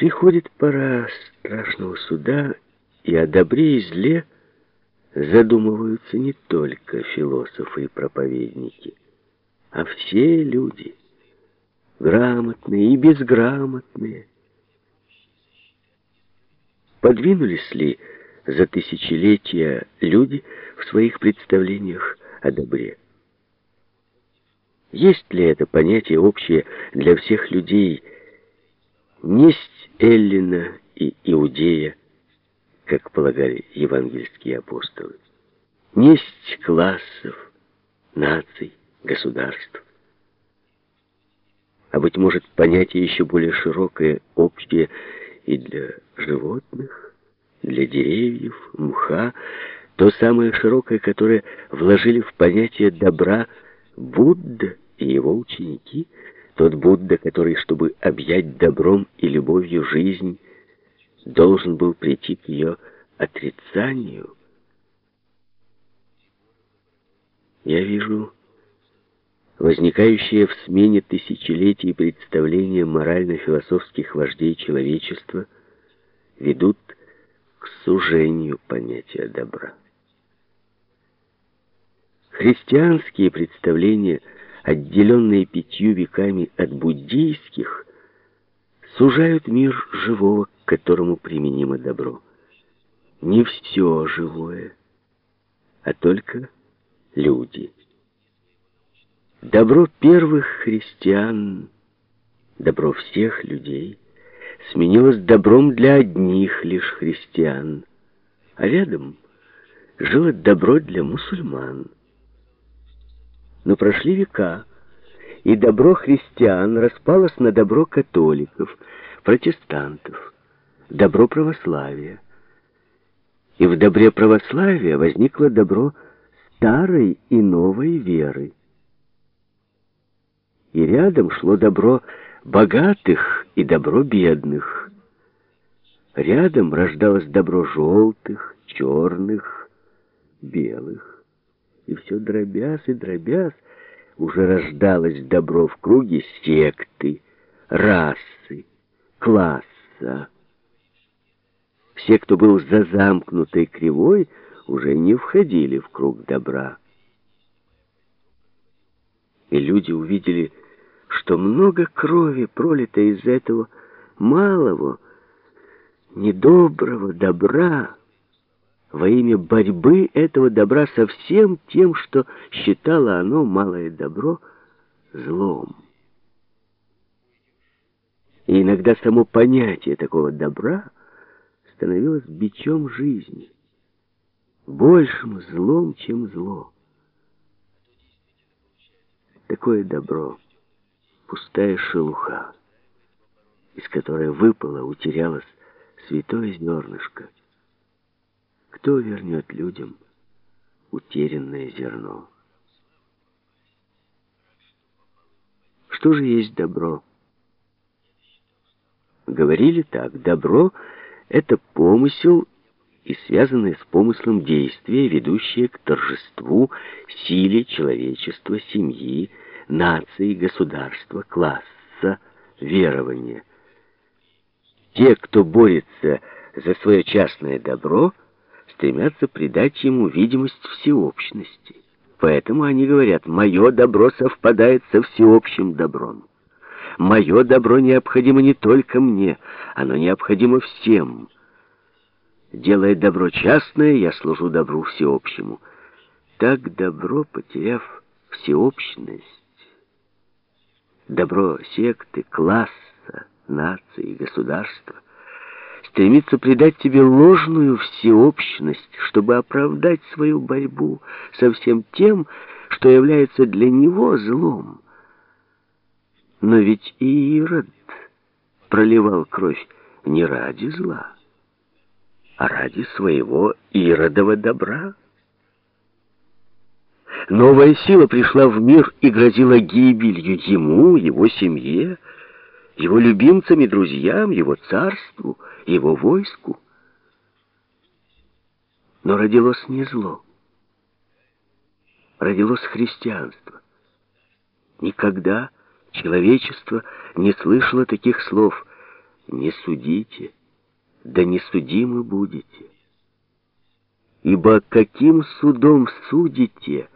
Приходит пора страшного суда, и о добре и зле задумываются не только философы и проповедники, а все люди, грамотные и безграмотные. Подвинулись ли за тысячелетия люди в своих представлениях о добре? Есть ли это понятие общее для всех людей, несть Эллина и Иудея, как полагали евангельские апостолы, несть классов, наций, государств? А быть может, понятие еще более широкое, общее и для животных, для деревьев, мха, то самое широкое, которое вложили в понятие добра Будда и его ученики, тот Будда, который, чтобы объять добром и любовью жизнь, должен был прийти к ее отрицанию. Я вижу возникающее в смене тысячелетий представления морально-философских вождей человечества ведут к сужению понятия добра. Христианские представления, отделенные пятью веками от буддийских, сужают мир живого, к которому применимо добро. Не все живое, а только люди. Добро первых христиан, добро всех людей, сменилось добром для одних лишь христиан, а рядом жило добро для мусульман. Но прошли века, и добро христиан распалось на добро католиков, протестантов, добро православия. И в добре православия возникло добро старой и новой веры. И рядом шло добро богатых и добро бедных. Рядом рождалось добро желтых, черных, белых и все дробясь и дробясь, уже рождалось добро в круге секты, расы, класса. Все, кто был за замкнутой кривой, уже не входили в круг добра. И люди увидели, что много крови пролито из этого малого, недоброго добра, во имя борьбы этого добра со всем тем, что считало оно, малое добро, злом. И иногда само понятие такого добра становилось бичом жизни, большим злом, чем зло. Такое добро — пустая шелуха, из которой выпало, утерялось святое зернышко — кто вернет людям утерянное зерно? Что же есть добро? Говорили так, добро — это помысел и связанное с помыслом действия, ведущее к торжеству, силе человечества, семьи, нации, государства, класса, верования. Те, кто борется за свое частное добро — стремятся придать ему видимость всеобщности. Поэтому они говорят, мое добро совпадает со всеобщим добром. Мое добро необходимо не только мне, оно необходимо всем. Делая добро частное, я служу добру всеобщему. Так добро, потеряв всеобщность, добро секты, класса, нации, государства — стремится придать тебе ложную всеобщность, чтобы оправдать свою борьбу со всем тем, что является для него злом. Но ведь и Ирод проливал кровь не ради зла, а ради своего Иродова добра. Новая сила пришла в мир и грозила гибелью ему, его семье, его любимцам и друзьям, его царству, его войску. Но родилось не зло. Родилось христианство. Никогда человечество не слышало таких слов не судите, да не судимы будете. Ибо каким судом судите,